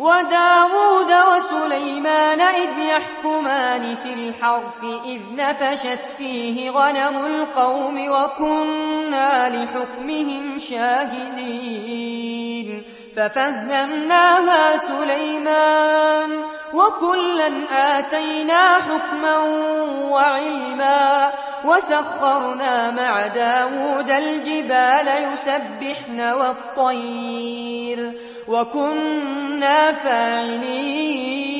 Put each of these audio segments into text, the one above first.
وداود وسليمان إذ يحكمان في الحرف إذ نفشت فيه غنم القوم وكنا لحكمهم شاهدين. ففهمناها سليمان وكلا آتينا حكما وعلما وسخرنا مع داود الجبال يسبحن والطير. وكنا فاعلين.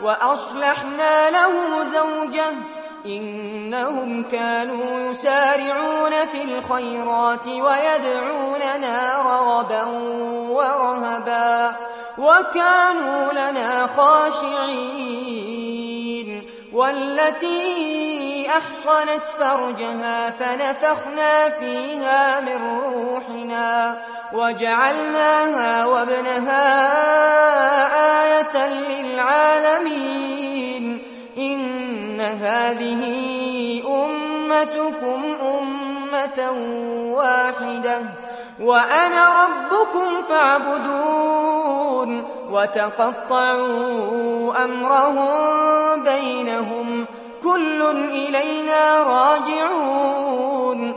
وأصلحنا له زوجه إنهم كانوا يسارعون في الخيرات ويدعوننا رغبا ورهبا وكانوا لنا خاشعين والتي أحصنت فرجها فنفخنا فيها من روحنا وجعلناها وابنها آية للعالمين. إن هذه أمتكم أمة واحدة وأنا ربكم فاعبدون. وتقطعوا أمرهم بينهم كل إلينا راجعون.